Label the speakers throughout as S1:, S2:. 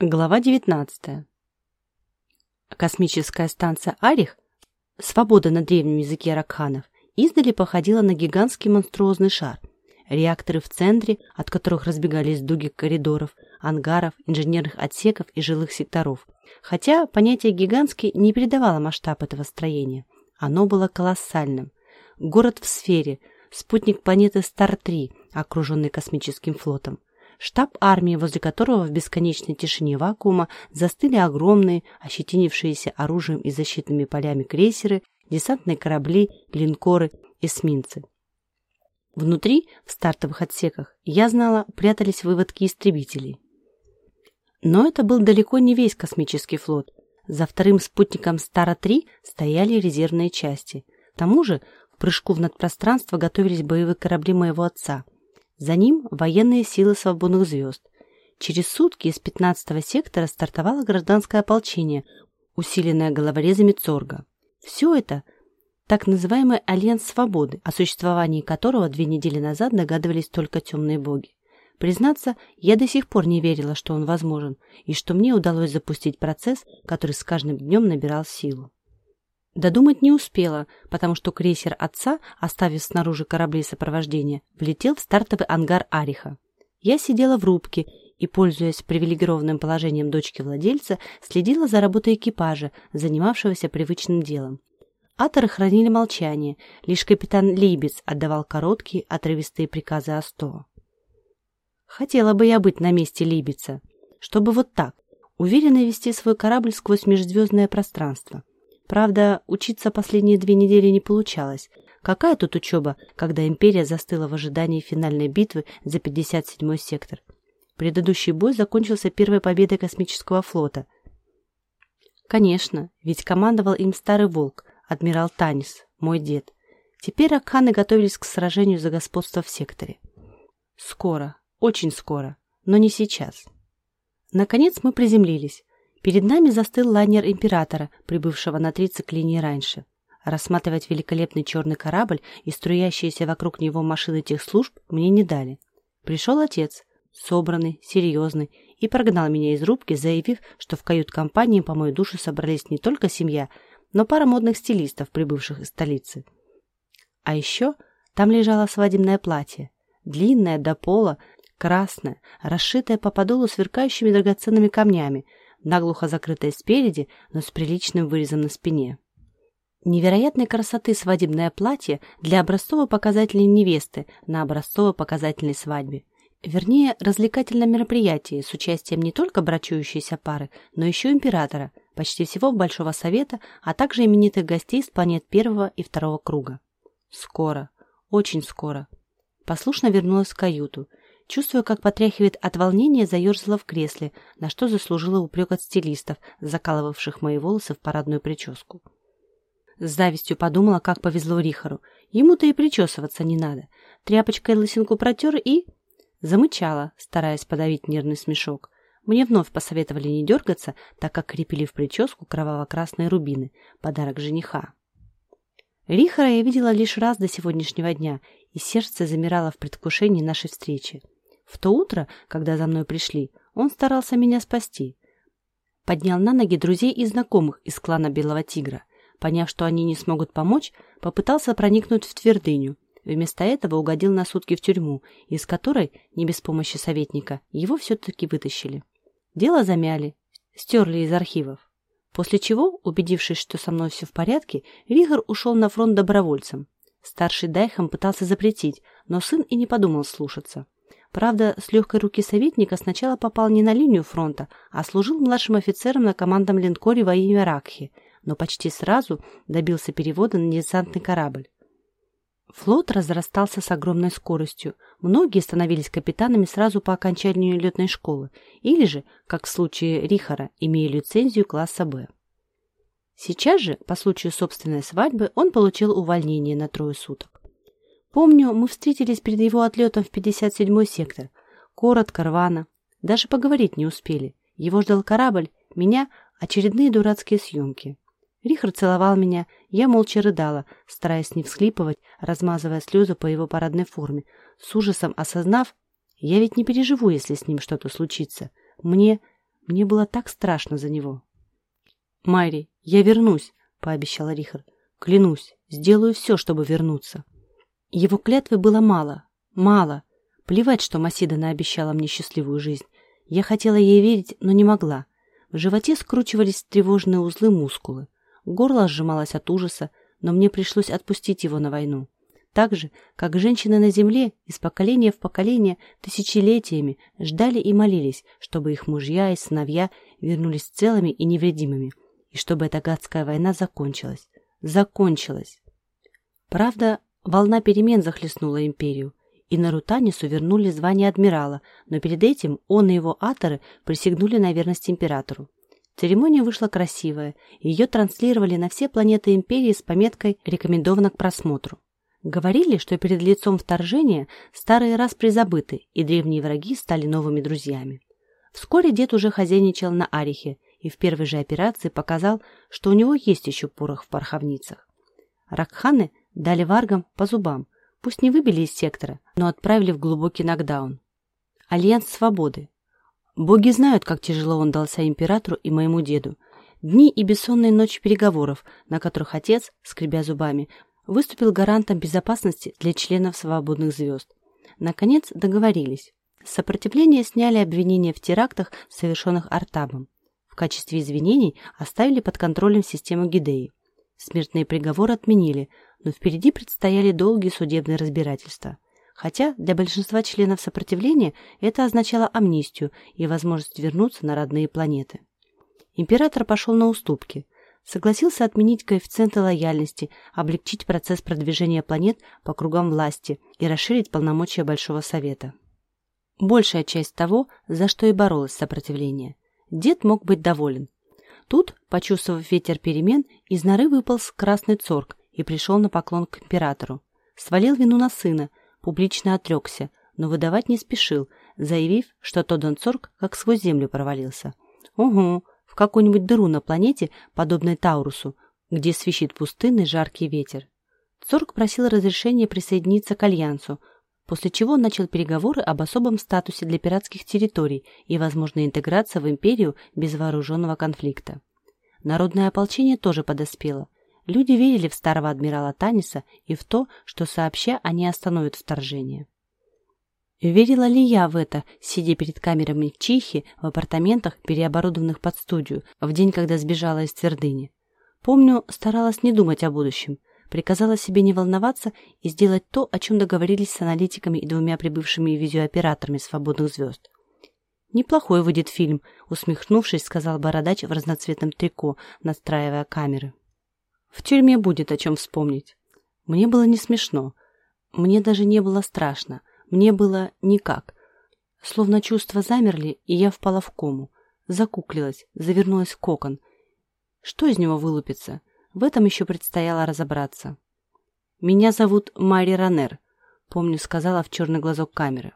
S1: Глава 19. Космическая станция Арих, свобода на древнем языке ракханов, издали походила на гигантский монструозный шар. Реакторы в центре, от которых разбегались дуги коридоров, ангаров, инженерных отсеков и жилых секторов. Хотя понятие «гигантский» не передавало масштаб этого строения. Оно было колоссальным. Город в сфере, спутник планеты Стар-3, окруженный космическим флотом штаб армии, возле которого в бесконечной тишине вакуума застыли огромные, ощетинившиеся оружием и защитными полями крейсеры, десантные корабли, линкоры, эсминцы. Внутри, в стартовых отсеках, я знала, прятались выводки истребителей. Но это был далеко не весь космический флот. За вторым спутником Стара-3 стояли резервные части. К тому же, к прыжку в надпространство готовились боевые корабли моего отца – за ним военные силы свободных звезд. Через сутки из 15-го сектора стартовало гражданское ополчение, усиленное головорезами Цорга. Все это так называемый Альянс Свободы, о существовании которого две недели назад догадывались только темные боги. Признаться, я до сих пор не верила, что он возможен, и что мне удалось запустить процесс, который с каждым днем набирал силу. Додумать не успела, потому что крейсер отца, оставив снаружи корабли сопровождения, влетел в стартовый ангар Ариха. Я сидела в рубке и, пользуясь привилегированным положением дочки владельца, следила за работой экипажа, занимавшегося привычным делом. Аторы хранили молчание, лишь капитан Лейбец отдавал короткие, отрывистые приказы Асто. Хотела бы я быть на месте Лейбица, чтобы вот так, уверенно вести свой корабль сквозь межзвездное пространство. Правда, учиться последние две недели не получалось. Какая тут учеба, когда империя застыла в ожидании финальной битвы за 57-й сектор? Предыдущий бой закончился первой победой космического флота. Конечно, ведь командовал им старый волк, адмирал Танис, мой дед. Теперь Акханы готовились к сражению за господство в секторе. Скоро, очень скоро, но не сейчас. Наконец мы приземлились. Перед нами застыл лайнер императора, прибывшего на три циклинии раньше. Рассматривать великолепный черный корабль и струящиеся вокруг него машины тех служб мне не дали. Пришел отец, собранный, серьезный, и прогнал меня из рубки, заявив, что в кают-компании по мою душу собрались не только семья, но пара модных стилистов, прибывших из столицы. А еще там лежало свадебное платье, длинное до пола, красное, расшитое по подолу сверкающими драгоценными камнями, наглухо закрытая спереди, но с приличным вырезом на спине. Невероятной красоты свадебное платье для образцово-показательной невесты на образцово-показательной свадьбе. Вернее, развлекательном мероприятии с участием не только брачующейся пары, но еще императора, почти всего Большого Совета, а также именитых гостей с планет первого и второго круга. Скоро, очень скоро. Послушно вернулась в каюту, Чувствуя, как потряхивает от волнения, заерзала в кресле, на что заслужила упрек от стилистов, закалывавших мои волосы в парадную прическу. С завистью подумала, как повезло Рихару. Ему-то и причесываться не надо. Тряпочкой лысинку протер и... Замычала, стараясь подавить нервный смешок. Мне вновь посоветовали не дергаться, так как крепили в прическу кроваво-красные рубины, подарок жениха. Рихара я видела лишь раз до сегодняшнего дня, и сердце замирало в предвкушении нашей встречи. В то утро, когда за мной пришли, он старался меня спасти. Поднял на ноги друзей и знакомых из клана Белого Тигра. Поняв, что они не смогут помочь, попытался проникнуть в твердыню. Вместо этого угодил на сутки в тюрьму, из которой, не без помощи советника, его все-таки вытащили. Дело замяли, стерли из архивов. После чего, убедившись, что со мной все в порядке, Ригар ушел на фронт добровольцем. Старший Дайхам пытался запретить, но сын и не подумал слушаться. Правда, с легкой руки советника сначала попал не на линию фронта, а служил младшим офицером на командном линкоре во имя Ракхи, но почти сразу добился перевода на десантный корабль. Флот разрастался с огромной скоростью. Многие становились капитанами сразу по окончанию летной школы, или же, как в случае Рихара, имея лицензию класса «Б». Сейчас же, по случаю собственной свадьбы, он получил увольнение на трое суток. Помню, мы встретились перед его отлетом в 57-й сектор. Коротко, рвано. Даже поговорить не успели. Его ждал корабль, меня — очередные дурацкие съемки. Рихард целовал меня, я молча рыдала, стараясь не всхлипывать, размазывая слезы по его парадной форме, с ужасом осознав, я ведь не переживу, если с ним что-то случится. Мне... Мне было так страшно за него. «Майри, я вернусь», — пообещал Рихард. «Клянусь, сделаю все, чтобы вернуться». Его клятвы было мало, мало. Плевать, что Масида наобещала мне счастливую жизнь. Я хотела ей верить, но не могла. В животе скручивались тревожные узлы мускулы. Горло сжималось от ужаса, но мне пришлось отпустить его на войну. Так же, как женщины на земле из поколения в поколение тысячелетиями ждали и молились, чтобы их мужья и сыновья вернулись целыми и невредимыми, и чтобы эта гадская война закончилась. Закончилась. Правда, волна перемен захлестнула империю, и на Рутанису вернули звание адмирала, но перед этим он и его аторы присягнули на верность императору. Церемония вышла красивая, ее транслировали на все планеты империи с пометкой «Рекомендовано к просмотру». Говорили, что перед лицом вторжения старые распри забыты, и древние враги стали новыми друзьями. Вскоре дед уже хозяйничал на Арихе и в первой же операции показал, что у него есть еще порох в пороховницах. Ракханы дали варгам по зубам – Пусть не выбили из сектора, но отправили в глубокий нокдаун. Альянс свободы. Боги знают, как тяжело он дался императору и моему деду. Дни и бессонные ночи переговоров, на которых отец, скребя зубами, выступил гарантом безопасности для членов свободных звезд. Наконец договорились. Сопротивление сняли обвинения в терактах, совершенных Артабом. В качестве извинений оставили под контролем систему Гидеи. Смертные приговоры отменили, но впереди предстояли долгие судебные разбирательства. Хотя для большинства членов сопротивления это означало амнистию и возможность вернуться на родные планеты. Император пошел на уступки, согласился отменить коэффициенты лояльности, облегчить процесс продвижения планет по кругам власти и расширить полномочия Большого Совета. Большая часть того, за что и боролось сопротивление. Дед мог быть доволен. Тут, почувствовав ветер перемен, из норы выполз красный цорг и пришел на поклон к императору. Свалил вину на сына, публично отрекся, но выдавать не спешил, заявив, что Тоддан Цорг как сквозь землю провалился. Угу, в какую-нибудь дыру на планете, подобной Таурусу, где свищет пустынный жаркий ветер. Цорг просил разрешения присоединиться к Альянсу, после чего начал переговоры об особом статусе для пиратских территорий и возможной интеграции в империю без вооруженного конфликта. Народное ополчение тоже подоспело – Люди верили в старого адмирала Таниса и в то, что сообща они остановят вторжение. Верила ли я в это, сидя перед камерами Чихи в апартаментах, переоборудованных под студию, в день, когда сбежала из твердыни? Помню, старалась не думать о будущем, приказала себе не волноваться и сделать то, о чем договорились с аналитиками и двумя прибывшими видеооператорами свободных звезд. «Неплохой выйдет фильм», — усмехнувшись, сказал Бородач в разноцветном трико, настраивая камеры. В тюрьме будет о чем вспомнить. Мне было не смешно. Мне даже не было страшно. Мне было никак. Словно чувства замерли, и я впала в кому. Закуклилась, завернулась в кокон. Что из него вылупится? В этом еще предстояло разобраться. «Меня зовут Мари Ранер», — помню, сказала в черный глазок камеры.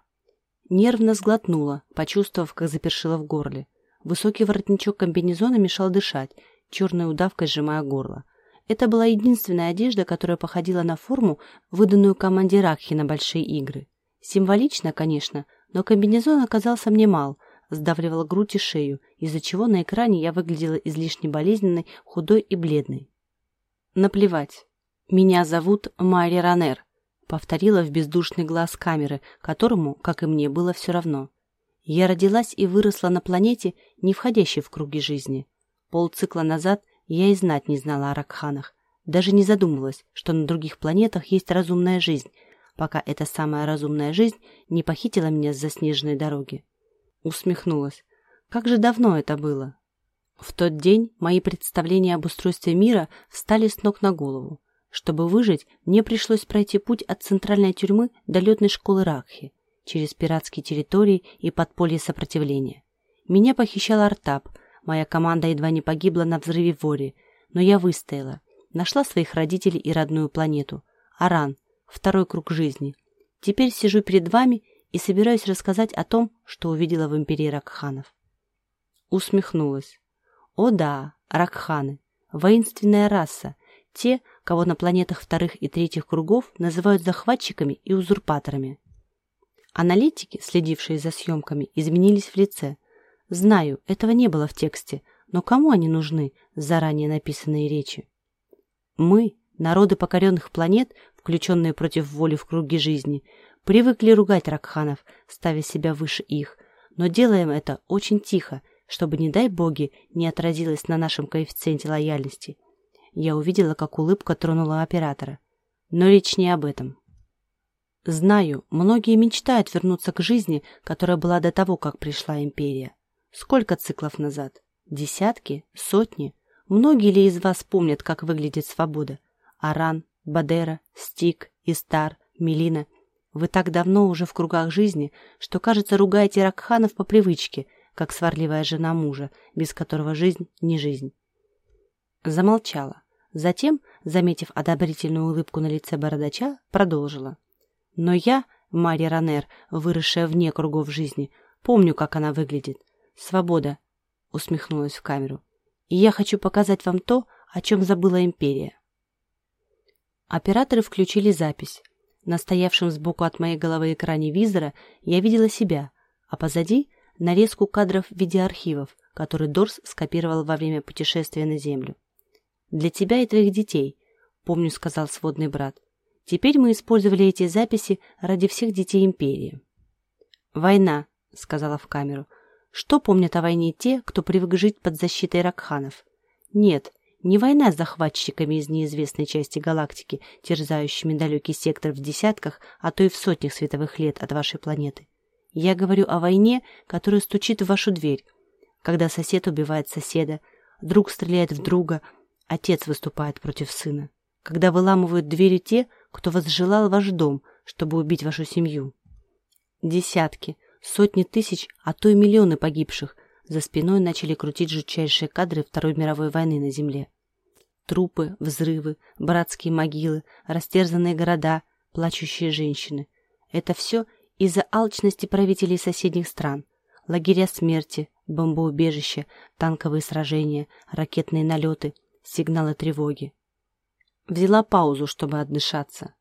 S1: Нервно сглотнула, почувствовав, как запершила в горле. Высокий воротничок комбинезона мешал дышать, черной удавкой сжимая горло. Это была единственная одежда, которая походила на форму, выданную команде Ракхи на большие игры. Символично, конечно, но комбинезон оказался мне мал, сдавливал грудь и шею, из-за чего на экране я выглядела излишне болезненной, худой и бледной. Наплевать. Меня зовут Майри Ранер, повторила в бездушный глаз камеры, которому, как и мне, было все равно. Я родилась и выросла на планете, не входящей в круги жизни. Полцикла назад я и знать не знала о Ракханах. Даже не задумывалась, что на других планетах есть разумная жизнь, пока эта самая разумная жизнь не похитила меня с заснеженной дороги. Усмехнулась. Как же давно это было? В тот день мои представления об устройстве мира встали с ног на голову. Чтобы выжить, мне пришлось пройти путь от центральной тюрьмы до летной школы Ракхи, через пиратские территории и подполье сопротивления. Меня похищал Артап, Моя команда едва не погибла на взрыве в Воре, но я выстояла. Нашла своих родителей и родную планету. Аран. Второй круг жизни. Теперь сижу перед вами и собираюсь рассказать о том, что увидела в империи Ракханов. Усмехнулась. О да, Ракханы. Воинственная раса. Те, кого на планетах вторых и третьих кругов называют захватчиками и узурпаторами. Аналитики, следившие за съемками, изменились в лице – Знаю, этого не было в тексте, но кому они нужны, заранее написанные речи? Мы, народы покоренных планет, включенные против воли в круги жизни, привыкли ругать Ракханов, ставя себя выше их, но делаем это очень тихо, чтобы, не дай боги, не отразилось на нашем коэффициенте лояльности. Я увидела, как улыбка тронула оператора. Но речь не об этом. Знаю, многие мечтают вернуться к жизни, которая была до того, как пришла империя. Сколько циклов назад? Десятки? Сотни? Многие ли из вас помнят, как выглядит свобода? Аран, Бадера, Стик, Истар, Мелина. Вы так давно уже в кругах жизни, что, кажется, ругаете Ракханов по привычке, как сварливая жена мужа, без которого жизнь не жизнь. Замолчала. Затем, заметив одобрительную улыбку на лице бородача, продолжила. Но я, Мария Ранер, выросшая вне кругов жизни, помню, как она выглядит. Свобода, усмехнулась в камеру. И я хочу показать вам то, о чем забыла империя. Операторы включили запись. На стоявшем сбоку от моей головы экране визора я видела себя, а позади — нарезку кадров видеоархивов, который Дорс скопировал во время путешествия на Землю. «Для тебя и твоих детей», — помню, сказал сводный брат. «Теперь мы использовали эти записи ради всех детей Империи». «Война», — сказала в камеру. «Что помнят о войне те, кто привык жить под защитой Ракханов?» «Нет, не война с захватчиками из неизвестной части галактики, терзающими далекий сектор в десятках, а то и в сотнях световых лет от вашей планеты. Я говорю о войне, которая стучит в вашу дверь, когда сосед убивает соседа, друг стреляет в друга, отец выступает против сына, когда выламывают двери те, кто возжелал ваш дом, чтобы убить вашу семью. Десятки, сотни тысяч, а то и миллионы погибших, за спиной начали крутить жутчайшие кадры Второй мировой войны на Земле. Трупы, взрывы, братские могилы, растерзанные города, плачущие женщины. Это все из-за алчности правителей соседних стран. Лагеря смерти, бомбоубежища, танковые сражения, ракетные налеты, сигналы тревоги. Взяла паузу, чтобы отдышаться.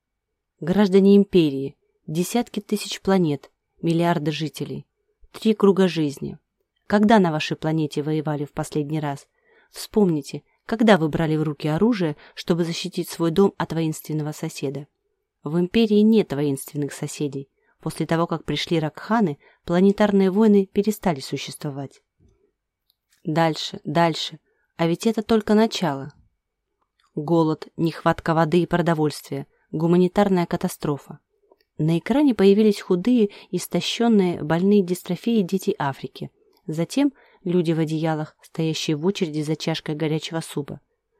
S1: Граждане империи, десятки тысяч планет, миллиарды жителей, три круга жизни — когда на вашей планете воевали в последний раз? Вспомните, когда вы брали в руки оружие, чтобы защитить свой дом от воинственного соседа? В Империи нет воинственных соседей. После того, как пришли Ракханы, планетарные войны перестали существовать. Дальше, дальше. А ведь это только начало. Голод, нехватка воды и продовольствия, гуманитарная катастрофа. На экране появились худые, истощенные, больные дистрофией дети Африки – Затем люди в одеялах, стоящие в очереди за чашкой горячего супа.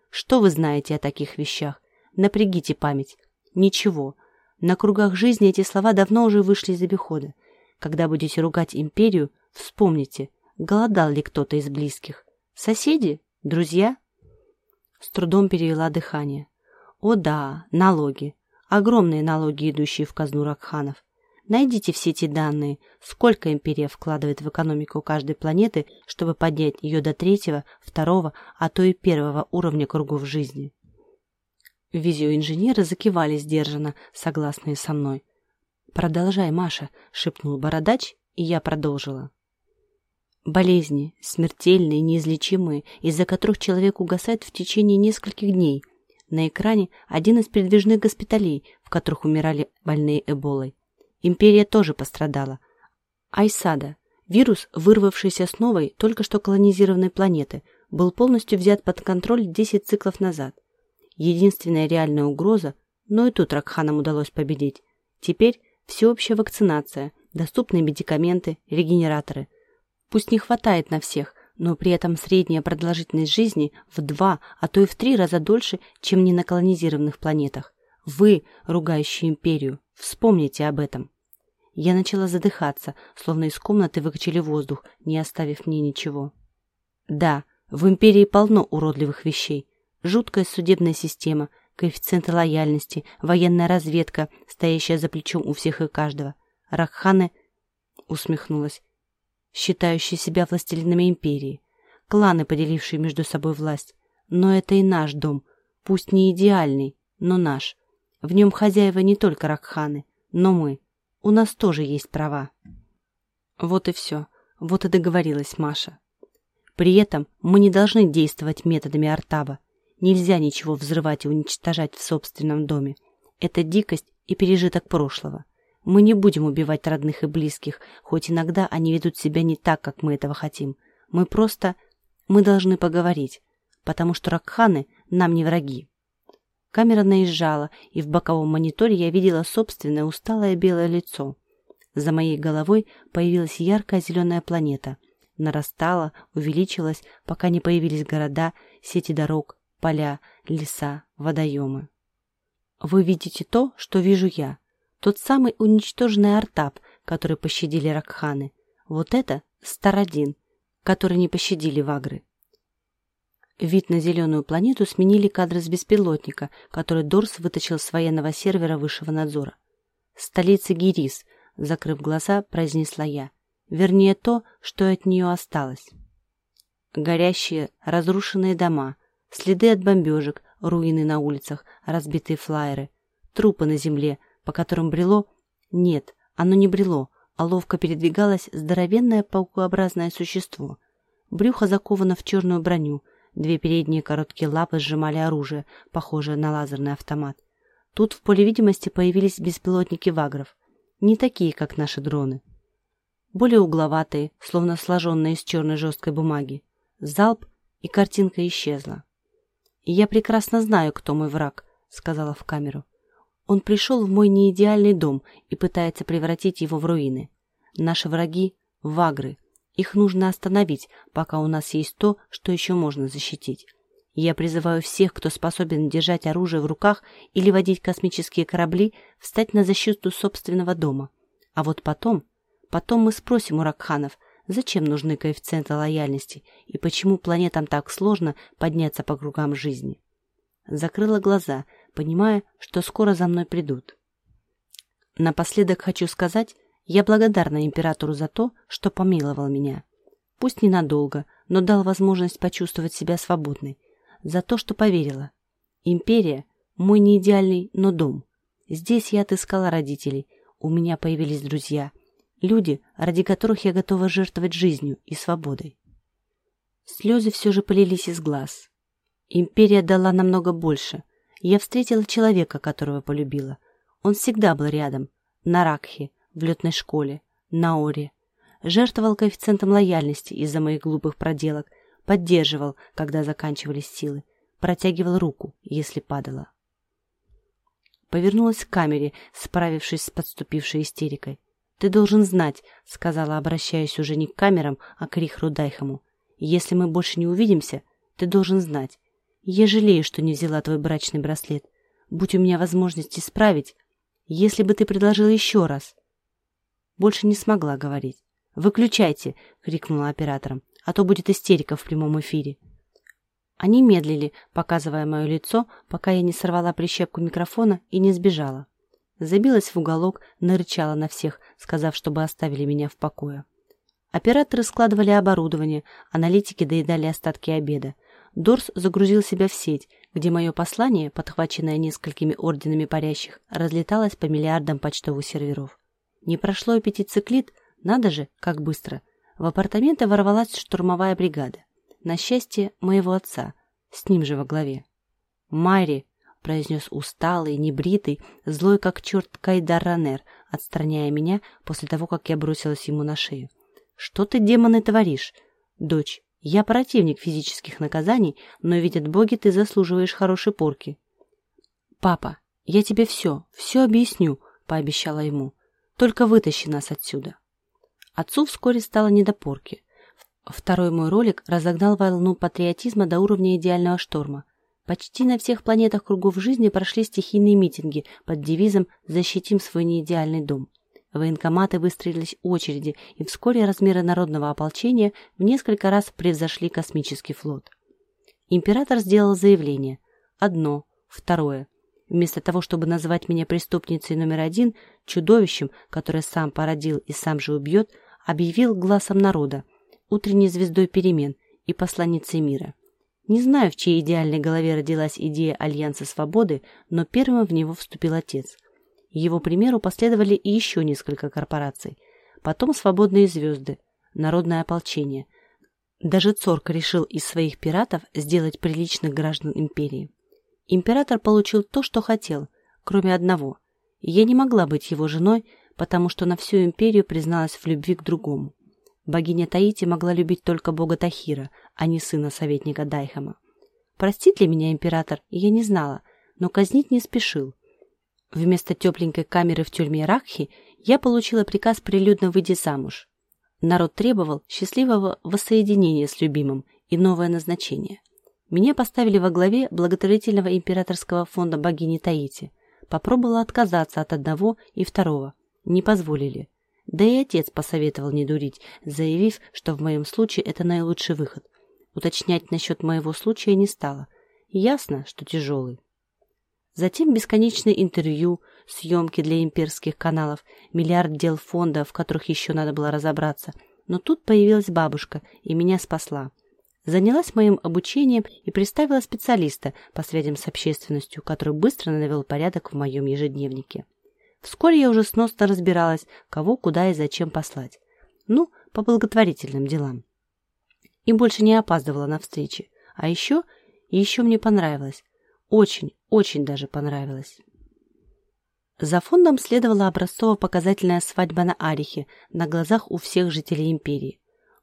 S1: Что вы знаете о таких вещах? Напрягите память. Ничего. На кругах жизни эти слова давно уже вышли из обихода. Когда будете ругать империю, вспомните, голодал ли кто-то из близких. Соседи? Друзья? С трудом перевела дыхание. О да, налоги. Огромные налоги, идущие в казну Ракханов. Найдите все эти данные, сколько империя вкладывает в экономику каждой планеты, чтобы поднять ее до третьего, второго, а то и первого уровня кругов жизни. Визиоинженеры закивали сдержанно, согласные со мной. «Продолжай, Маша», — шепнул бородач, и я продолжила. Болезни, смертельные, неизлечимые, из-за которых человек угасает в течение нескольких дней. На экране один из передвижных госпиталей, в которых умирали больные эболой. Империя тоже пострадала. Айсада, вирус, вырвавшийся с новой, только что колонизированной планеты, был полностью взят под контроль 10 циклов назад. Единственная реальная угроза, но и тут Ракханам удалось победить. Теперь всеобщая вакцинация, доступные медикаменты, регенераторы. Пусть не хватает на всех, но при этом средняя продолжительность жизни в два, а то и в три раза дольше, чем не на колонизированных планетах. Вы, ругающие империю, вспомните об этом. Я начала задыхаться, словно из комнаты выкачали воздух, не оставив мне ничего. Да, в империи полно уродливых вещей. Жуткая судебная система, коэффициенты лояльности, военная разведка, стоящая за плечом у всех и каждого. Рахханы усмехнулась, считающие себя властелинами империи. Кланы, поделившие между собой власть. Но это и наш дом, пусть не идеальный, но наш. В нем хозяева не только Ракханы, но мы. У нас тоже есть права. Вот и все. Вот и договорилась Маша. При этом мы не должны действовать методами Артаба. Нельзя ничего взрывать и уничтожать в собственном доме. Это дикость и пережиток прошлого. Мы не будем убивать родных и близких, хоть иногда они ведут себя не так, как мы этого хотим. Мы просто... Мы должны поговорить, потому что Ракханы нам не враги. Камера наезжала, и в боковом мониторе я видела собственное усталое белое лицо. За моей головой появилась яркая зеленая планета. Нарастала, увеличилась, пока не появились города, сети дорог, поля, леса, водоемы. Вы видите то, что вижу я. Тот самый уничтоженный Артап, который пощадили Ракханы. Вот это Стародин, который не пощадили Вагры. Вид на зеленую планету сменили кадры с беспилотника, который Дорс вытащил с военного сервера высшего надзора. «Столица Гирис», — закрыв глаза, произнесла я. Вернее, то, что от нее осталось. Горящие, разрушенные дома, следы от бомбежек, руины на улицах, разбитые флайеры, трупы на земле, по которым брело... Нет, оно не брело, а ловко передвигалось здоровенное паукообразное существо. Брюхо заковано в черную броню, Две передние короткие лапы сжимали оружие, похожее на лазерный автомат. Тут в поле видимости появились беспилотники вагров. Не такие, как наши дроны. Более угловатые, словно сложенные из черной жесткой бумаги. Залп, и картинка исчезла. «И я прекрасно знаю, кто мой враг», — сказала в камеру. «Он пришел в мой неидеальный дом и пытается превратить его в руины. Наши враги — вагры, их нужно остановить, пока у нас есть то, что еще можно защитить. Я призываю всех, кто способен держать оружие в руках или водить космические корабли, встать на защиту собственного дома. А вот потом, потом мы спросим у Ракханов, зачем нужны коэффициенты лояльности и почему планетам так сложно подняться по кругам жизни. Закрыла глаза, понимая, что скоро за мной придут. Напоследок хочу сказать, я благодарна императору за то, что помиловал меня. Пусть ненадолго, но дал возможность почувствовать себя свободной. За то, что поверила. Империя – мой неидеальный, но дом. Здесь я отыскала родителей, у меня появились друзья. Люди, ради которых я готова жертвовать жизнью и свободой. Слезы все же полились из глаз. Империя дала намного больше. Я встретила человека, которого полюбила. Он всегда был рядом, на Ракхе, в летной школе, на Оре. Жертвовал коэффициентом лояльности из-за моих глупых проделок, поддерживал, когда заканчивались силы, протягивал руку, если падала. Повернулась к камере, справившись с подступившей истерикой. «Ты должен знать», — сказала, обращаясь уже не к камерам, а к Рихру Дайхаму. «Если мы больше не увидимся, ты должен знать. Я жалею, что не взяла твой брачный браслет. Будь у меня возможность исправить, если бы ты предложила еще раз...» Больше не смогла говорить. «Выключайте!» — крикнула оператором. «А то будет истерика в прямом эфире». Они медлили, показывая мое лицо, пока я не сорвала прищепку микрофона и не сбежала. Забилась в уголок, нарычала на всех, сказав, чтобы оставили меня в покое. Операторы складывали оборудование, аналитики доедали остатки обеда. Дорс загрузил себя в сеть, где мое послание, подхваченное несколькими орденами парящих, разлеталось по миллиардам почтовых серверов. Не прошло и пяти циклит, надо же, как быстро. В апартаменты ворвалась штурмовая бригада. На счастье моего отца, с ним же во главе. «Майри!» — произнес усталый, небритый, злой как черт Кайдар Ранер, отстраняя меня после того, как я бросилась ему на шею. «Что ты, демоны, творишь? Дочь, я противник физических наказаний, но, видят боги, ты заслуживаешь хорошей порки». «Папа, я тебе все, все объясню», — пообещала ему. Только вытащи нас отсюда. Отцу вскоре стало недопорки. Второй мой ролик разогнал волну патриотизма до уровня идеального шторма. Почти на всех планетах кругов жизни прошли стихийные митинги под девизом «Защитим свой неидеальный дом». Военкоматы выстроились очереди, и вскоре размеры народного ополчения в несколько раз превзошли космический флот. Император сделал заявление. Одно, второе. Вместо того, чтобы назвать меня преступницей номер один, чудовищем, которое сам породил и сам же убьет, объявил глазом народа, утренней звездой перемен и посланницей мира. Не знаю, в чьей идеальной голове родилась идея Альянса Свободы, но первым в него вступил отец. Его примеру последовали и еще несколько корпораций. Потом свободные звезды. народное ополчение. Даже Цорк решил из своих пиратов сделать приличных граждан империи. Император получил то, что хотел, кроме одного. Я не могла быть его женой, потому что на всю империю призналась в любви к другому. Богиня Таити могла любить только бога Тахира, а не сына советника Дайхама. Простит ли меня император, я не знала, но казнить не спешил. Вместо тепленькой камеры в тюрьме Ракхи я получила приказ прилюдно выйти замуж. Народ требовал счастливого воссоединения с любимым и новое назначение. Меня поставили во главе благотворительного императорского фонда богини Таити. Попробовала отказаться от одного и второго. Не позволили. Да и отец посоветовал не дурить, заявив, что в моем случае это наилучший выход. Уточнять насчет моего случая не стала. Ясно, что тяжелый. Затем бесконечные интервью, съемки для имперских каналов, миллиард дел фонда, в которых еще надо было разобраться. Но тут появилась бабушка и меня спасла. Занялась моим обучением и представила специалиста по связям с общественностью, который быстро навел порядок в моем ежедневнике. Вскоре я уже сносно разбиралась, кого, куда и зачем послать. Ну, по благотворительным делам. И больше не опаздывала на встречи. А еще, еще мне понравилось. Очень, очень даже понравилось. За фондом следовала образцово-показательная свадьба на Арихе на глазах у всех жителей империи.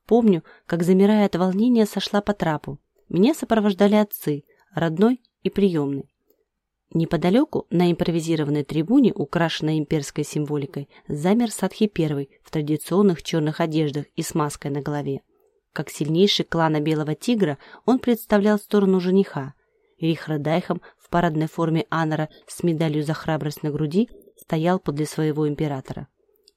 S1: Помню, как, замирая от волнения, сошла по трапу. Меня сопровождали отцы, родной и приемный. Неподалеку, на импровизированной трибуне, украшенной имперской символикой, замер Садхи I в традиционных черных одеждах и с маской на голове. Как сильнейший клана Белого Тигра, он представлял сторону жениха. Рихрадайхам парадной форме Анора с медалью за храбрость на груди стоял подле своего императора.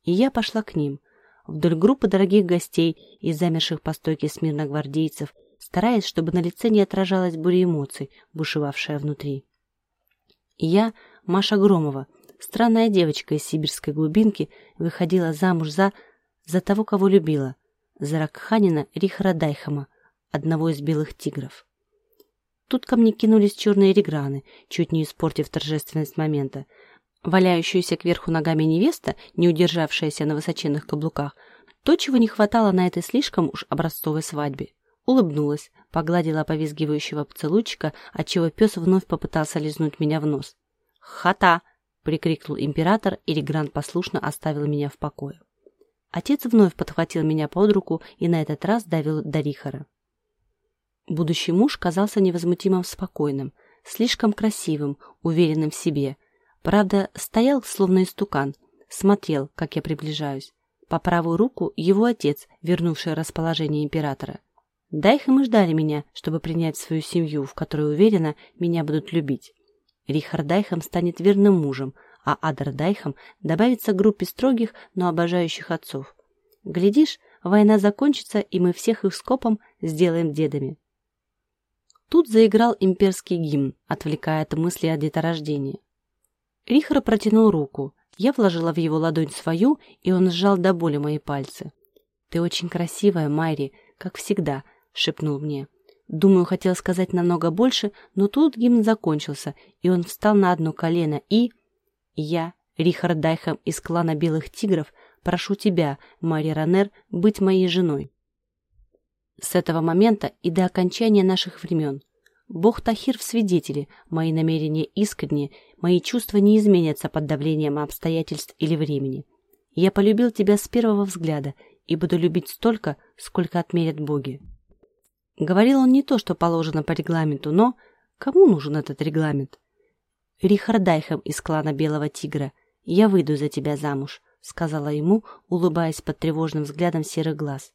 S1: И я пошла к ним, вдоль группы дорогих гостей и замерших по стойке смирно гвардейцев, стараясь, чтобы на лице не отражалась буря эмоций, бушевавшая внутри. Я, Маша Громова, странная девочка из сибирской глубинки, выходила замуж за... за того, кого любила, за Ракханина Рихрадайхама, одного из белых тигров. Тут ко мне кинулись черные реграны, чуть не испортив торжественность момента. Валяющаяся кверху ногами невеста, не удержавшаяся на высоченных каблуках, то, чего не хватало на этой слишком уж образцовой свадьбе. Улыбнулась, погладила повизгивающего поцелуйчика, отчего пес вновь попытался лизнуть меня в нос. «Хата!» — прикрикнул император, и Регрант послушно оставил меня в покое. Отец вновь подхватил меня под руку и на этот раз давил до Рихара. Будущий муж казался невозмутимым спокойным, слишком красивым, уверенным в себе. Правда, стоял словно истукан, смотрел, как я приближаюсь. По правую руку его отец, вернувший расположение императора — Дайхем и ждали меня, чтобы принять свою семью, в которой, уверена, меня будут любить. Рихард Дайхем станет верным мужем, а Адар Дайхем добавится к группе строгих, но обожающих отцов. Глядишь, война закончится, и мы всех их скопом сделаем дедами. Тут заиграл имперский гимн, отвлекая от мысли о деторождении. Рихар протянул руку. Я вложила в его ладонь свою, и он сжал до боли мои пальцы. «Ты очень красивая, Майри, как всегда», — шепнул мне. Думаю, хотел сказать намного больше, но тут гимн закончился, и он встал на одно колено и... Я, Рихард Дайхам из клана Белых Тигров, прошу тебя, Мария Ранер, быть моей женой. С этого момента и до окончания наших времен. Бог Тахир в свидетели, мои намерения искренние, мои чувства не изменятся под давлением обстоятельств или времени. Я полюбил тебя с первого взгляда и буду любить столько, сколько отмерят боги. Говорил он не то, что положено по регламенту, но кому нужен этот регламент? Рихард Дайхем из клана Белого Тигра, я выйду за тебя замуж, сказала ему, улыбаясь под тревожным взглядом серых глаз.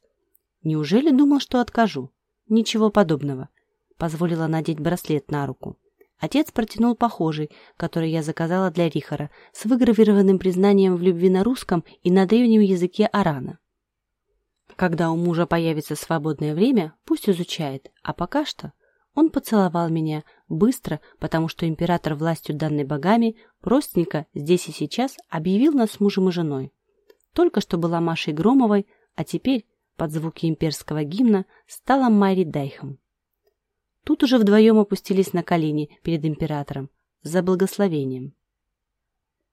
S1: Неужели думал, что откажу? Ничего подобного. Позволила надеть браслет на руку. Отец протянул похожий, который я заказала для Рихара, с выгравированным признанием в любви на русском и на древнем языке Арана. Когда у мужа появится свободное время, пусть изучает, а пока что он поцеловал меня быстро, потому что император властью данной богами простенько здесь и сейчас объявил нас мужем и женой. Только что была Машей Громовой, а теперь, под звуки имперского гимна, стала Майри Дайхом. Тут уже вдвоем опустились на колени перед императором за благословением.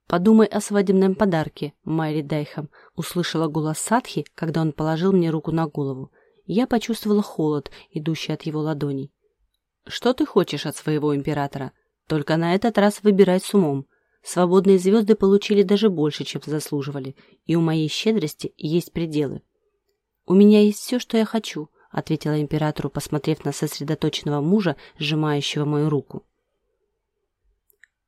S1: «Подумай о свадебном подарке, Майри Дайхам», — услышала голос Садхи, когда он положил мне руку на голову. Я почувствовала холод, идущий от его ладоней. «Что ты хочешь от своего императора? Только на этот раз выбирай с умом. Свободные звезды получили даже больше, чем заслуживали, и у моей щедрости есть пределы». «У меня есть все, что я хочу», — ответила императору, посмотрев на сосредоточенного мужа, сжимающего мою руку.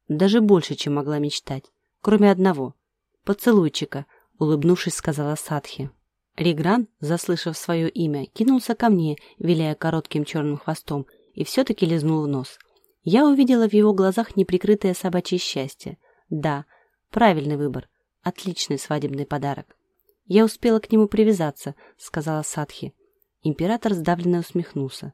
S1: «Даже больше, чем могла мечтать кроме одного. «Поцелуйчика», — улыбнувшись, сказала Садхи. Ригран, заслышав свое имя, кинулся ко мне, виляя коротким черным хвостом, и все-таки лизнул в нос. Я увидела в его глазах неприкрытое собачье счастье. Да, правильный выбор. Отличный свадебный подарок. «Я успела к нему привязаться», — сказала Садхи. Император сдавленно усмехнулся.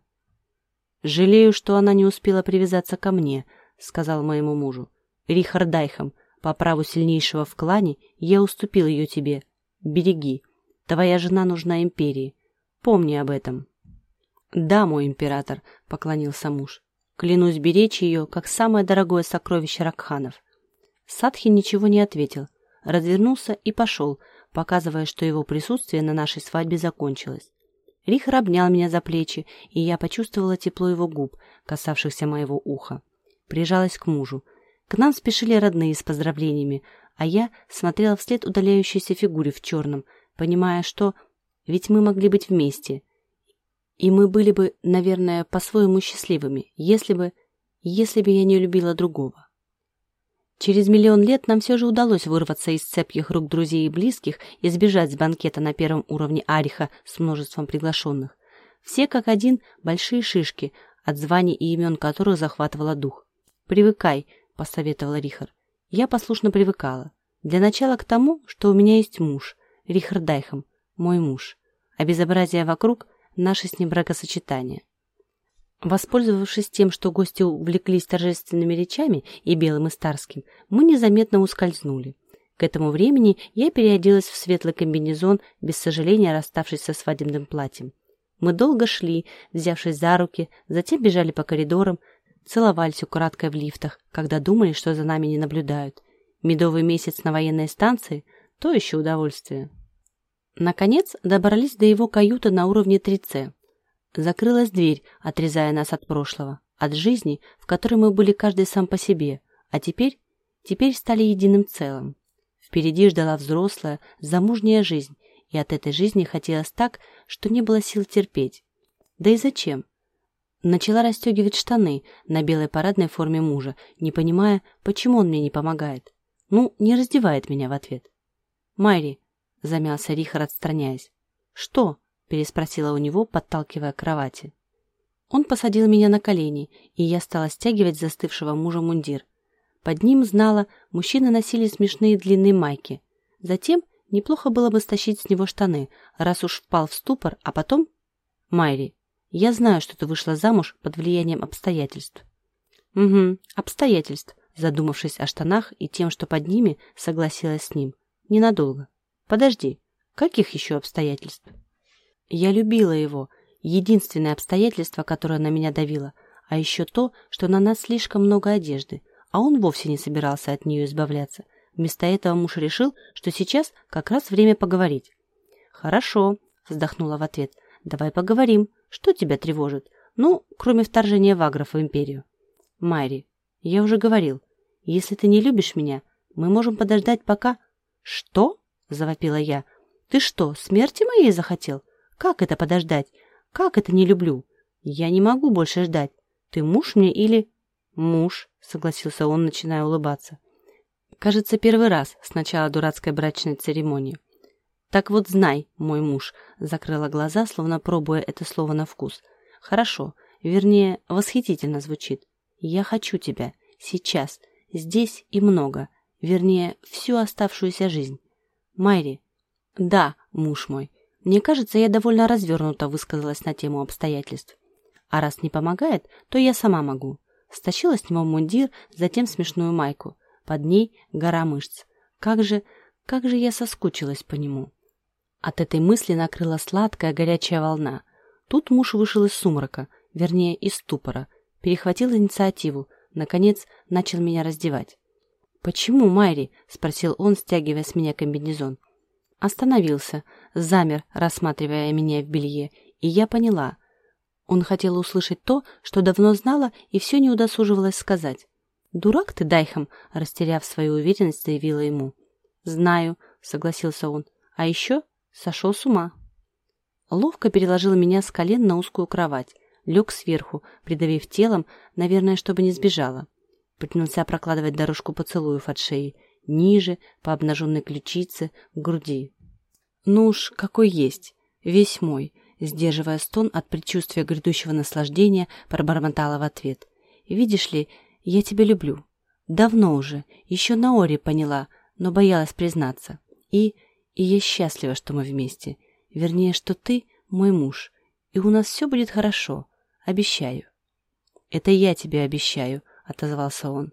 S1: «Жалею, что она не успела привязаться ко мне», — сказал моему мужу. «Рихард Дайхам, по праву сильнейшего в клане я уступил ее тебе. Береги. Твоя жена нужна империи. Помни об этом. Да, мой император, поклонился муж. Клянусь беречь ее, как самое дорогое сокровище Ракханов. Садхи ничего не ответил, развернулся и пошел, показывая, что его присутствие на нашей свадьбе закончилось. Рихар обнял меня за плечи, и я почувствовала тепло его губ, касавшихся моего уха. Прижалась к мужу, к нам спешили родные с поздравлениями, а я смотрела вслед удаляющейся фигуре в черном, понимая, что ведь мы могли быть вместе. И мы были бы, наверное, по-своему счастливыми, если бы, если бы я не любила другого. Через миллион лет нам все же удалось вырваться из цепких рук друзей и близких и сбежать с банкета на первом уровне Ариха с множеством приглашенных. Все как один большие шишки, от званий и имен которых захватывало дух. Привыкай, — посоветовала Рихар. Я послушно привыкала. Для начала к тому, что у меня есть муж, Рихард Дайхам, мой муж, а безобразие вокруг — наше с ним бракосочетание. Воспользовавшись тем, что гости увлеклись торжественными речами и белым и старским, мы незаметно ускользнули. К этому времени я переоделась в светлый комбинезон, без сожаления расставшись со свадебным платьем. Мы долго шли, взявшись за руки, затем бежали по коридорам, Целовались украдкой в лифтах, когда думали, что за нами не наблюдают. Медовый месяц на военной станции – то еще удовольствие. Наконец добрались до его каюты на уровне 3С. Закрылась дверь, отрезая нас от прошлого, от жизни, в которой мы были каждый сам по себе, а теперь, теперь стали единым целым. Впереди ждала взрослая, замужняя жизнь, и от этой жизни хотелось так, что не было сил терпеть. Да и зачем? Начала расстегивать штаны на белой парадной форме мужа, не понимая, почему он мне не помогает. Ну, не раздевает меня в ответ. «Майри», — замялся Рихард, отстраняясь. «Что?» — переспросила у него, подталкивая к кровати. Он посадил меня на колени, и я стала стягивать застывшего мужа мундир. Под ним, знала, мужчины носили смешные длинные майки. Затем неплохо было бы стащить с него штаны, раз уж впал в ступор, а потом... «Майри, я знаю, что ты вышла замуж под влиянием обстоятельств. Угу, обстоятельств, задумавшись о штанах и тем, что под ними, согласилась с ним. Ненадолго. Подожди, каких еще обстоятельств? Я любила его, единственное обстоятельство, которое на меня давило, а еще то, что на нас слишком много одежды, а он вовсе не собирался от нее избавляться. Вместо этого муж решил, что сейчас как раз время поговорить. «Хорошо», — вздохнула в ответ, — «давай поговорим, что тебя тревожит? Ну, кроме вторжения вагров в империю. Майри, я уже говорил, если ты не любишь меня, мы можем подождать пока... Что? Завопила я. Ты что, смерти моей захотел? Как это подождать? Как это не люблю? Я не могу больше ждать. Ты муж мне или... Муж, согласился он, начиная улыбаться. Кажется, первый раз с начала дурацкой брачной церемонии. «Так вот знай, мой муж», — закрыла глаза, словно пробуя это слово на вкус. «Хорошо, вернее, восхитительно звучит. Я хочу тебя. Сейчас, здесь и много. Вернее, всю оставшуюся жизнь. Майри». «Да, муж мой. Мне кажется, я довольно развернуто высказалась на тему обстоятельств. А раз не помогает, то я сама могу». Стащила с него мундир, затем смешную майку. Под ней гора мышц. Как же, как же я соскучилась по нему. От этой мысли накрыла сладкая горячая волна. Тут муж вышел из сумрака, вернее, из ступора, перехватил инициативу, наконец начал меня раздевать. «Почему, Майри?» — спросил он, стягивая с меня комбинезон. Остановился, замер, рассматривая меня в белье, и я поняла. Он хотел услышать то, что давно знала и все не удосуживалось сказать. «Дурак ты, Дайхам!» — растеряв свою уверенность, заявила ему. «Знаю», — согласился он. «А еще сошел с ума». Ловко переложил меня с колен на узкую кровать, лег сверху, придавив телом, наверное, чтобы не сбежала. Принялся прокладывать дорожку поцелуев от шеи, ниже, по обнаженной ключице, к груди. Ну уж, какой есть, весь мой, сдерживая стон от предчувствия грядущего наслаждения, пробормотала в ответ. «Видишь ли, я тебя люблю. Давно уже, еще на Оре поняла, но боялась признаться. И... и я счастлива, что мы вместе. Вернее, что ты мой муж, и у нас все будет хорошо. Обещаю». «Это я тебе обещаю», — отозвался он.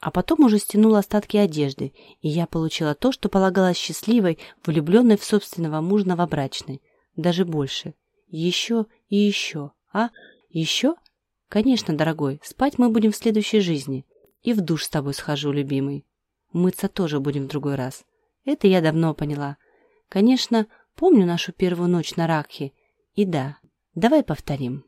S1: А потом уже стянул остатки одежды, и я получила то, что полагалось счастливой, влюбленной в собственного мужа новобрачной. Даже больше. Еще и еще. А? Еще? Конечно, дорогой, спать мы будем в следующей жизни. И в душ с тобой схожу, любимый. Мыться тоже будем в другой раз. Это я давно поняла. Конечно, помню нашу первую ночь на Ракхе. И да, давай повторим.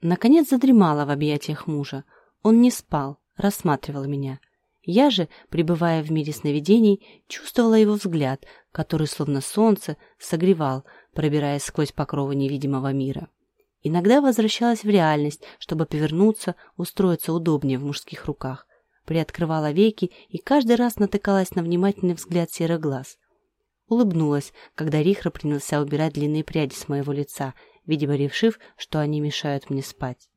S1: Наконец задремала в объятиях мужа. Он не спал, рассматривал меня. Я же, пребывая в мире сновидений, чувствовала его взгляд, который, словно солнце, согревал, пробираясь сквозь покровы невидимого мира. Иногда возвращалась в реальность, чтобы повернуться, устроиться удобнее в мужских руках. Приоткрывала веки и каждый раз натыкалась на внимательный взгляд серых глаз. Улыбнулась, когда Рихра принялся убирать длинные пряди с моего лица, видимо, решив, что они мешают мне спать.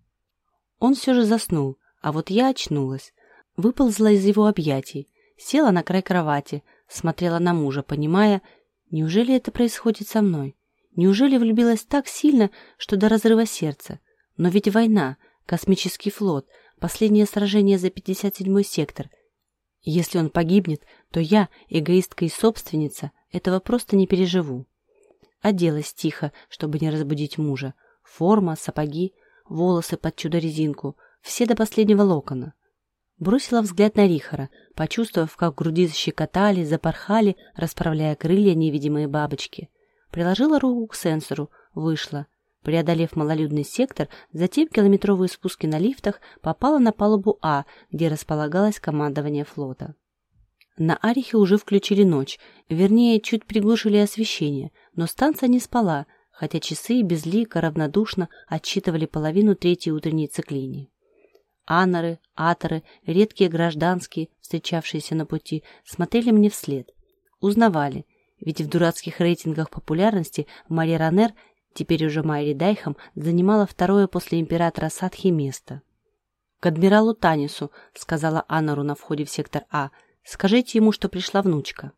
S1: Он все же заснул, а вот я очнулась, выползла из его объятий, села на край кровати, смотрела на мужа, понимая, неужели это происходит со мной? Неужели влюбилась так сильно, что до разрыва сердца? Но ведь война, космический флот, последнее сражение за 57-й сектор. Если он погибнет, то я, эгоистка и собственница, этого просто не переживу. Оделась тихо, чтобы не разбудить мужа. Форма, сапоги, волосы под чудо-резинку, все до последнего локона. Бросила взгляд на Рихара, почувствовав, как в груди защекотали, запорхали, расправляя крылья невидимые бабочки. Приложила руку к сенсору, вышла. Преодолев малолюдный сектор, затем километровые спуски на лифтах, попала на палубу А, где располагалось командование флота. На Арихе уже включили ночь, вернее, чуть приглушили освещение, но станция не спала, хотя часы безлико, равнодушно отсчитывали половину третьей утренней циклинии. Аноры, аторы, редкие гражданские, встречавшиеся на пути, смотрели мне вслед. Узнавали, ведь в дурацких рейтингах популярности Мария Ранер, теперь уже Майри Дайхам, занимала второе после императора Садхи место. «К адмиралу Танису», — сказала Анору на входе в сектор А, — «скажите ему, что пришла внучка».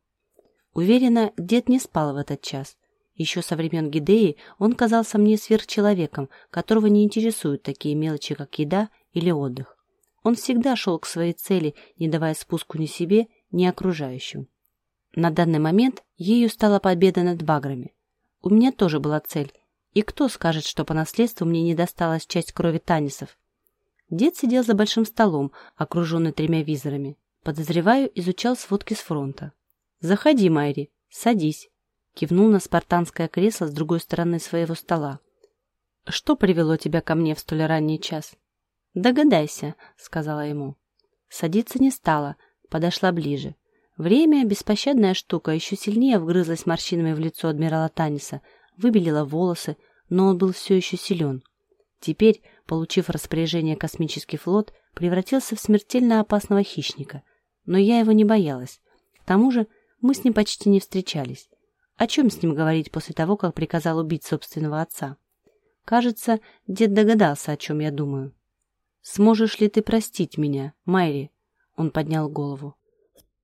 S1: Уверена, дед не спал в этот час. Еще со времен Гидеи он казался мне сверхчеловеком, которого не интересуют такие мелочи, как еда или отдых. Он всегда шел к своей цели, не давая спуску ни себе, ни окружающим. На данный момент ею стала победа над баграми. У меня тоже была цель, и кто скажет, что по наследству мне не досталась часть крови Танисов? Дед сидел за большим столом, окруженный тремя визорами. Подозреваю, изучал сводки с фронта. «Заходи, Майри, садись», — кивнул на спартанское кресло с другой стороны своего стола. «Что привело тебя ко мне в столь ранний час?» «Догадайся», — сказала ему. Садиться не стала, подошла ближе. Время, беспощадная штука, еще сильнее вгрызлась морщинами в лицо адмирала Таниса, выбелила волосы, но он был все еще силен. Теперь, получив распоряжение космический флот, превратился в смертельно опасного хищника. Но я его не боялась. К тому же мы с ним почти не встречались. О чем с ним говорить после того, как приказал убить собственного отца? Кажется, дед догадался, о чем я думаю. «Сможешь ли ты простить меня, Майри?» Он поднял голову.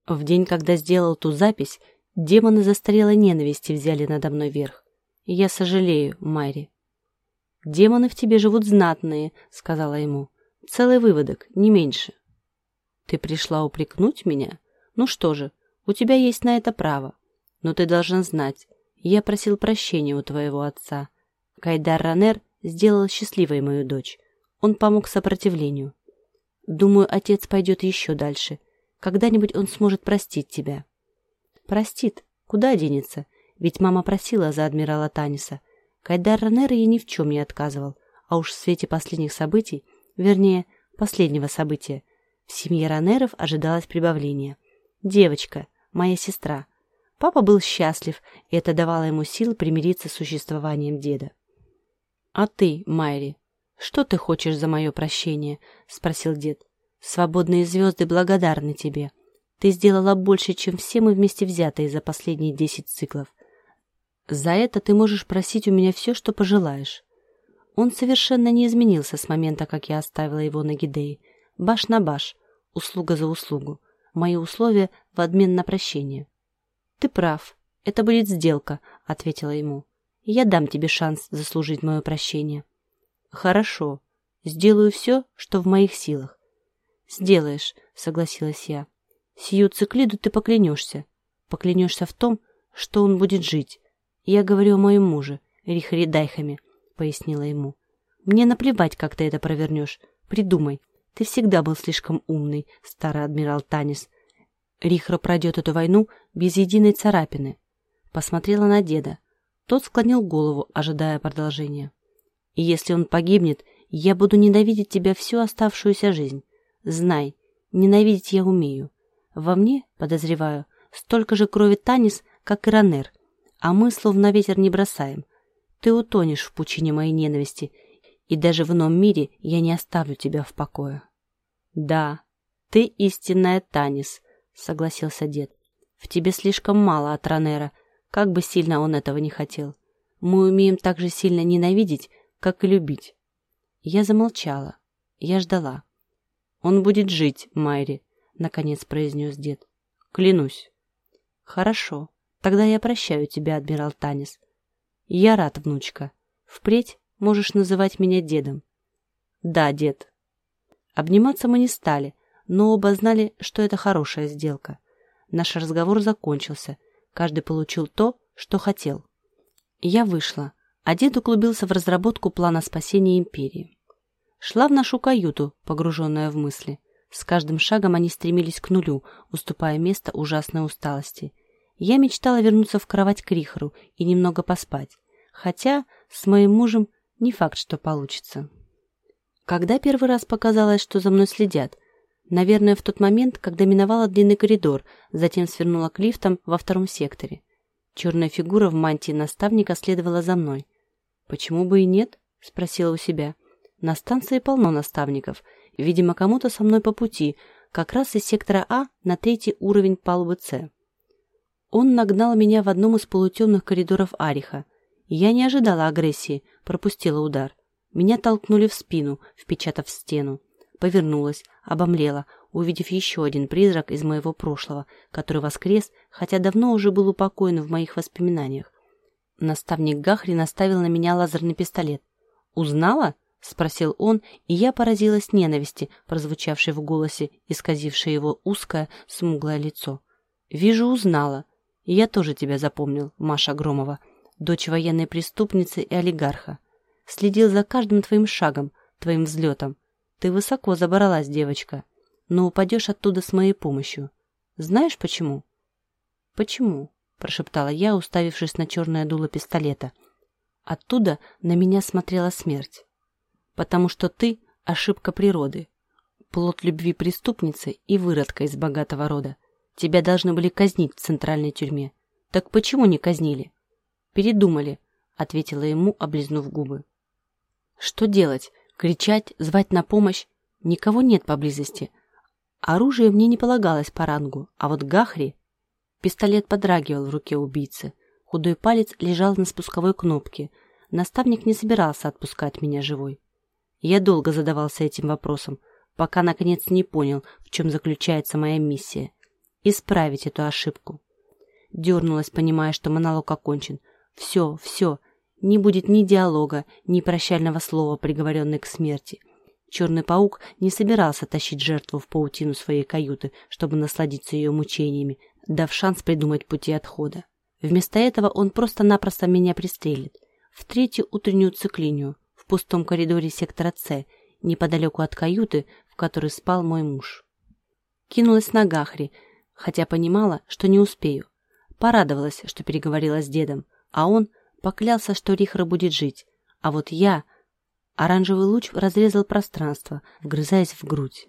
S1: В день, когда сделал ту запись, демоны застарелой ненависти взяли надо мной верх. Я сожалею, Майри. «Демоны в тебе живут знатные», — сказала ему. «Целый выводок, не меньше». «Ты пришла упрекнуть меня? Ну что же, у тебя есть на это право. Но ты должен знать, я просил прощения у твоего отца. Кайдар Ранер сделал счастливой мою дочь. Он помог сопротивлению. Думаю, отец пойдет еще дальше. Когда-нибудь он сможет простить тебя. Простит. Куда денется? Ведь мама просила за адмирала Таниса. Кайдар Ранера ей ни в чем не отказывал. А уж в свете последних событий, вернее, последнего события, в семье Ранеров ожидалось прибавление. Девочка, моя сестра. Папа был счастлив, и это давало ему силы примириться с существованием деда. «А ты, Майри, что ты хочешь за мое прощение?» — спросил дед. «Свободные звезды благодарны тебе. Ты сделала больше, чем все мы вместе взятые за последние десять циклов. За это ты можешь просить у меня все, что пожелаешь». Он совершенно не изменился с момента, как я оставила его на Гидее. Баш на баш, услуга за услугу. Мои условия в обмен на прощение. «Ты прав. Это будет сделка», — ответила ему. «Я дам тебе шанс заслужить мое прощение». «Хорошо. Сделаю все, что в моих силах». «Сделаешь», — согласилась я. «Сию циклиду ты поклянешься. Поклянешься в том, что он будет жить. Я говорю о моем муже, Рихаре Дайхаме», — пояснила ему. «Мне наплевать, как ты это провернешь. Придумай. Ты всегда был слишком умный, старый адмирал Танис, Рихра пройдет эту войну без единой царапины. Посмотрела на деда. Тот склонил голову, ожидая продолжения. И если он погибнет, я буду ненавидеть тебя всю оставшуюся жизнь. Знай, ненавидеть я умею. Во мне, подозреваю, столько же крови Танис, как и Ранер, а мы словно ветер не бросаем. Ты утонешь в пучине моей ненависти, и даже в ином мире я не оставлю тебя в покое. Да, ты истинная Танис, — согласился дед. «В тебе слишком мало от Ранера, как бы сильно он этого не хотел. Мы умеем так же сильно ненавидеть, как и любить». Я замолчала. Я ждала. «Он будет жить, Майри», — наконец произнес дед. «Клянусь». «Хорошо. Тогда я прощаю тебя, адмирал Танис. Я рад, внучка. Впредь можешь называть меня дедом». «Да, дед». Обниматься мы не стали, но оба знали, что это хорошая сделка. Наш разговор закончился. Каждый получил то, что хотел. Я вышла, а дед углубился в разработку плана спасения империи. Шла в нашу каюту, погруженная в мысли. С каждым шагом они стремились к нулю, уступая место ужасной усталости. Я мечтала вернуться в кровать к Рихару и немного поспать. Хотя с моим мужем не факт, что получится. Когда первый раз показалось, что за мной следят, Наверное, в тот момент, когда миновала длинный коридор, затем свернула к лифтам во втором секторе. Черная фигура в мантии наставника следовала за мной. «Почему бы и нет?» — спросила у себя. «На станции полно наставников. Видимо, кому-то со мной по пути, как раз из сектора А на третий уровень палубы С». Он нагнал меня в одном из полутемных коридоров Ариха. Я не ожидала агрессии, пропустила удар. Меня толкнули в спину, впечатав в стену повернулась, обомлела, увидев еще один призрак из моего прошлого, который воскрес, хотя давно уже был упокоен в моих воспоминаниях. Наставник Гахри наставил на меня лазерный пистолет. «Узнала?» — спросил он, и я поразилась ненависти, прозвучавшей в голосе, исказившей его узкое, смуглое лицо. «Вижу, узнала. Я тоже тебя запомнил, Маша Громова, дочь военной преступницы и олигарха. Следил за каждым твоим шагом, твоим взлетом. Ты высоко забралась, девочка, но упадешь оттуда с моей помощью. Знаешь почему? Почему? Прошептала я, уставившись на черное дуло пистолета. Оттуда на меня смотрела смерть. Потому что ты — ошибка природы, плод любви преступницы и выродка из богатого рода. Тебя должны были казнить в центральной тюрьме. Так почему не казнили? Передумали, — ответила ему, облизнув губы. Что делать? Кричать, звать на помощь. Никого нет поблизости. Оружие мне не полагалось по рангу, а вот Гахри... Пистолет подрагивал в руке убийцы. Худой палец лежал на спусковой кнопке. Наставник не собирался отпускать меня живой. Я долго задавался этим вопросом, пока, наконец, не понял, в чем заключается моя миссия. Исправить эту ошибку. Дернулась, понимая, что монолог окончен. Все, все, не будет ни диалога, ни прощального слова, приговоренной к смерти. Черный паук не собирался тащить жертву в паутину своей каюты, чтобы насладиться ее мучениями, дав шанс придумать пути отхода. Вместо этого он просто-напросто меня пристрелит. В третью утреннюю циклинию, в пустом коридоре сектора С, неподалеку от каюты, в которой спал мой муж. Кинулась на Гахри, хотя понимала, что не успею. Порадовалась, что переговорила с дедом, а он поклялся, что Рихра будет жить. А вот я... Оранжевый луч разрезал пространство, вгрызаясь в грудь.